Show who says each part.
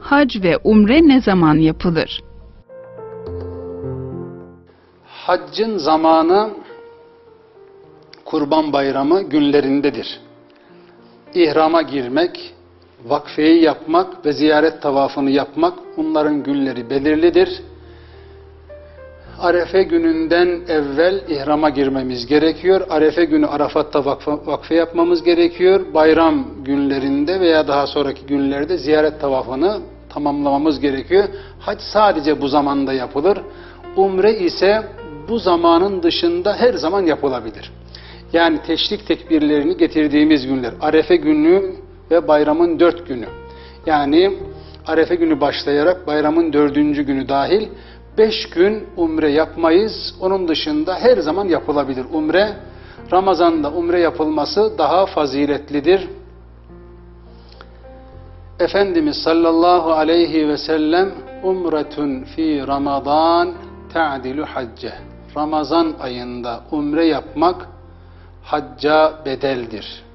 Speaker 1: Hac ve umre ne zaman yapılır?
Speaker 2: Haccın zamanı Kurban Bayramı günlerindedir. İhrama girmek, vakfeyi yapmak ve ziyaret tavafını yapmak bunların günleri belirlidir. Arefe gününden evvel ihrama girmemiz gerekiyor. Arefe günü Arafat'ta vakfe, vakfe yapmamız gerekiyor. Bayram günlerinde veya daha sonraki günlerde ziyaret tavafını tamamlamamız gerekiyor. Hac sadece bu zamanda yapılır. Umre ise bu zamanın dışında her zaman yapılabilir. Yani teşrik tekbirlerini getirdiğimiz günler. Arefe günü ve bayramın dört günü. Yani Arefe günü başlayarak bayramın dördüncü günü dahil beş gün umre yapmayız. Onun dışında her zaman yapılabilir umre. Ramazan'da umre yapılması daha faziletlidir. Efendimiz sallallahu aleyhi ve sellem umretun fi Ramazan ta'dilu hacce. Ramazan ayında umre yapmak hacca bedeldir.